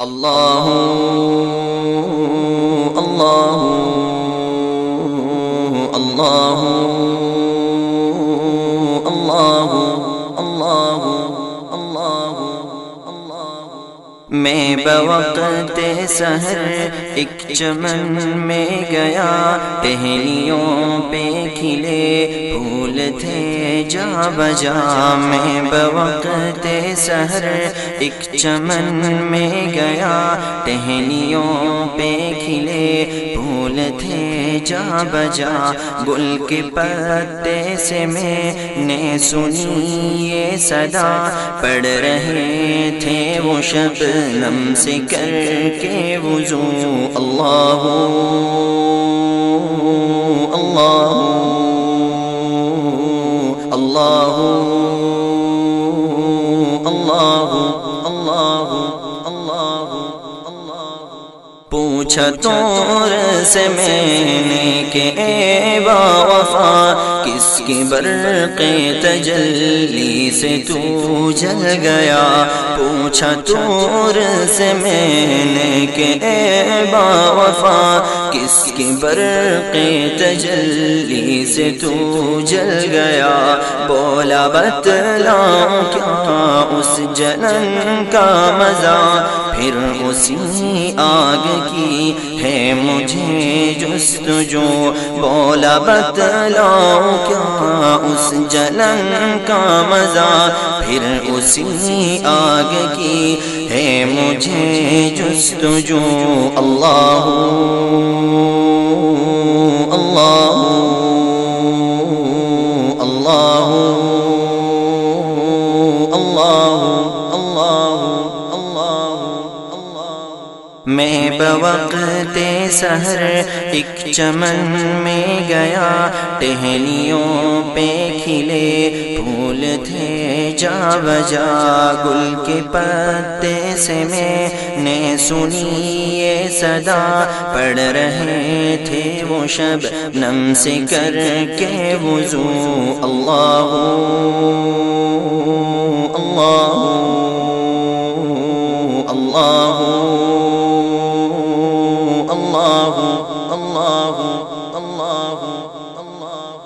الله الله. بوقت سحر ایک چمن میں گیا، ٹہنیوں پہ کھلے پھول تھے جا بجا۔ میں بوقت سحر ایک چمن میں گیا، ٹہنیوں پہ کھلے پھول تھے جا بجا۔ گل کے پتے سے میں نے سنی یہ صدا، پڑھ رہے تھے وہ شب نم سے کر کے وضو۔ اللہ اللہ اللہ اللہ اللہ اللہ پوچھا تور سے میں نے کہ اے با وفا، کس کی برق تجلی سے تو جل گیا؟ پوچھا تور سے میں نے کہ اے با وفا، کس کی برق تجلی سے تو جل گیا؟ بولا بتلا کیا اس جنن کا مزہ؟ پھر اسی آگ کی ہے مجھے جست جو بولا بتلاؤ کیا اس جلن کا مزہ؟ پھر اسی آگ کی ہے مجھے جستجو۔ اللہ اللہ اللہ اللہ اللہ۔ میں بوقت سحر ایک چمن میں گیا، ٹہنیوں پہ کھلے پھول تھے جا بجا۔ گل کے پتے سے میں نے سنی یہ صدا۔ پڑھ رہے تھے وہ شب نم سے کر کے وضو۔ اللہ اللہ اللہ۔ اللہ اللہ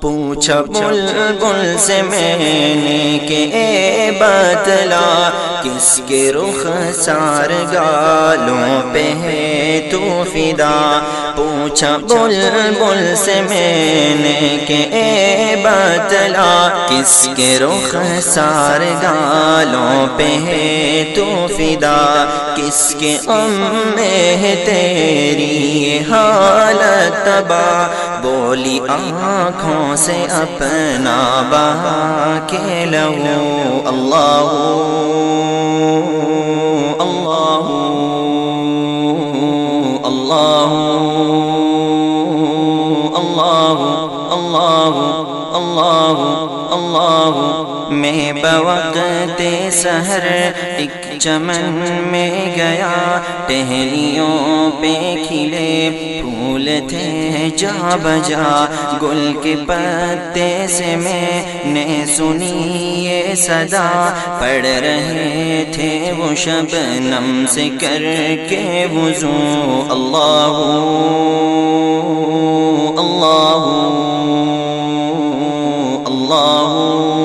پوچھا بل بل سے میں نے کہ اے بتلا کس کے رخ سار گالوں پہ ہے تو فدا؟ پوچھا، بل بل سے میں نے کہ اے بتلا کس کے رخ سار گالوں پہ ہے تو فدا؟ کس کے ام میں ہے تیری حالت تباہ؟ بولی آنکھوں سے اپنا با کے لہو اللہ اللہ اللہ اللہ اللہ اللہ میں بوقت سحر ایک چمن میں گیا، ٹہنیوں پہ کھلے پھول تھے جا بجا۔ گل کے پتے سے میں نے سنی یہ صدا۔ پڑھ رہے تھے وہ شب نم سے کر کے وضو۔ اللہ اللہ اللہ اللہ۔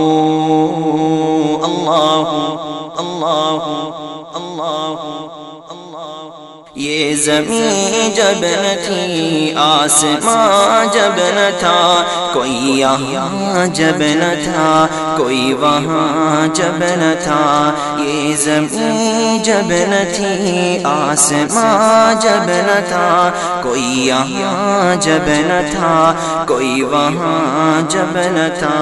زمین جب نہ تھی آسماں جب نہ تھا، کوئی یہاں جب نہ تھا، کوئی وہاں جب نہ تھا۔ یہ زمین جب نہ تھی آسماں جب نہ تھا، کوئی یہاں جب نہ تھا، کوئی وہاں جب نہ تھا۔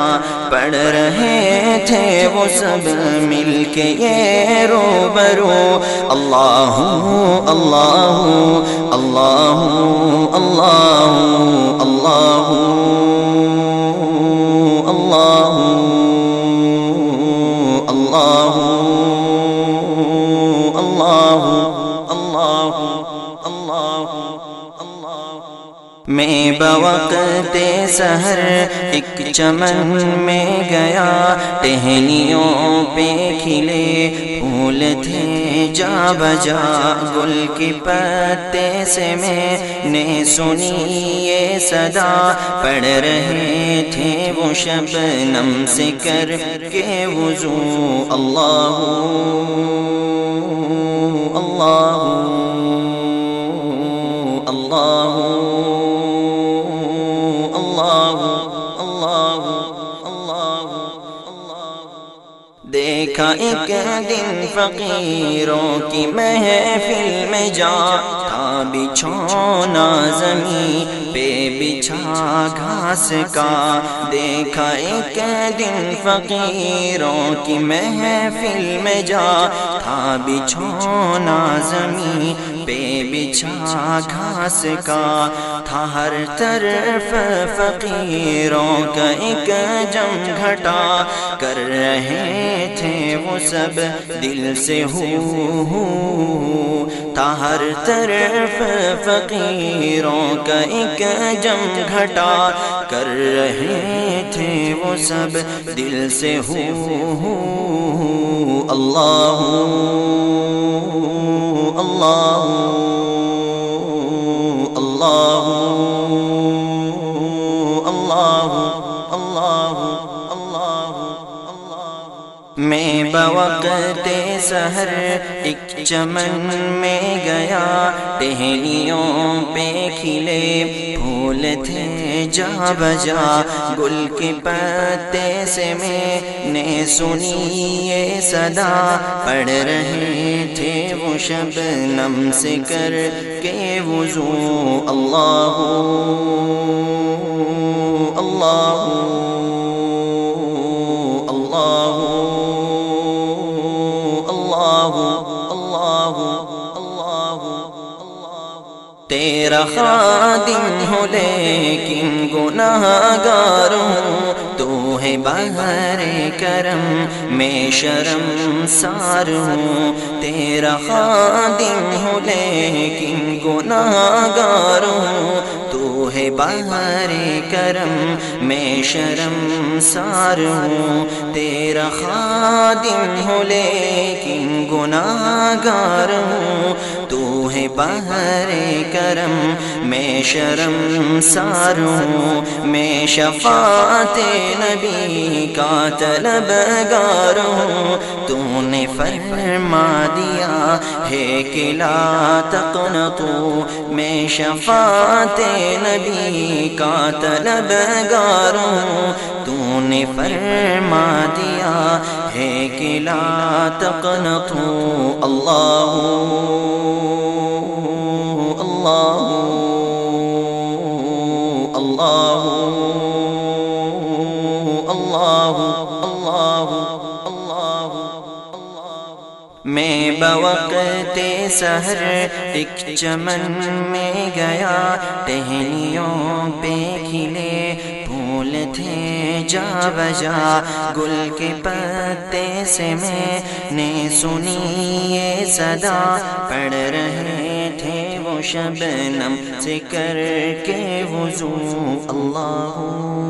پڑھ رہے تھے وہ سب مل کے یہ رو برو اللہ اللہ اللہ اللہ اللہ اللہ اللہ اللہ میں بوقت سحر ایک چمن میں گیا، ٹہنیوں پہ کھلے پھول تھے جا بجا۔ گل کی پتے سے میں نے سنی یہ صدا۔ پڑھ رہے تھے وہ شب نم سے کر کے وضو۔ اللہ اللہ۔ دیکھا ایک دن فقیروں کی محفل میں جا، تھا بچھونا زمین پہ بچھا گھاس کا۔ دیکھا ایک دن فقیروں کی محفل میں جا، تھا بچھونا زمین پہ بچھا گھاس کا تھا ہر طرف فقیروں کا ایک جم گھٹا کر رہے تھے وہ سب دل سے ہو تھا ہر طرف فقیروں کا ایک جم گھٹا کر رہے تھے وہ سب دل سے ہو اللہ اللہ میں بوقت سحر ایک چمن میں گیا، ٹہنیوں پہ کھلے پھول تھے جا بجا۔ گل کے پتے سے میں نے سنی یہ صدا۔ پڑھ رہے تھے وہ شب نم سے کر کے وضو۔ اللہ اللہ تیرا خادم ہو، لیکن گناہ گاروں تو ہے بہر کرم، میں شرم سار ہوں۔ تیرا خادم ہو، لیکن گناہ گاروں تو ہے بہر کرم، میں شرم سار ہوں۔ تیرا خادم ہو، لیکن گناہ گار ہوں۔ ہے بہر کرم، میں شرم ساروں، میں شفاعت نبی کا طلب گاروں۔ تو نے فرما دیا ہے کہ لا تقنطو میں شفاعت نبی کا طلب گاروں۔ تو نے فرما دیا ہے کہ لا تقنطو اللہ میں بوقت سحر ایک چمن میں گیا، ٹہنیوں پہ کھلے پھول تھے جا بجا۔ گل کے پتے سے میں نے سنی یہ صدا، پڑھ رہے تھے شبنم سے کر کے وضو اللہ اللہ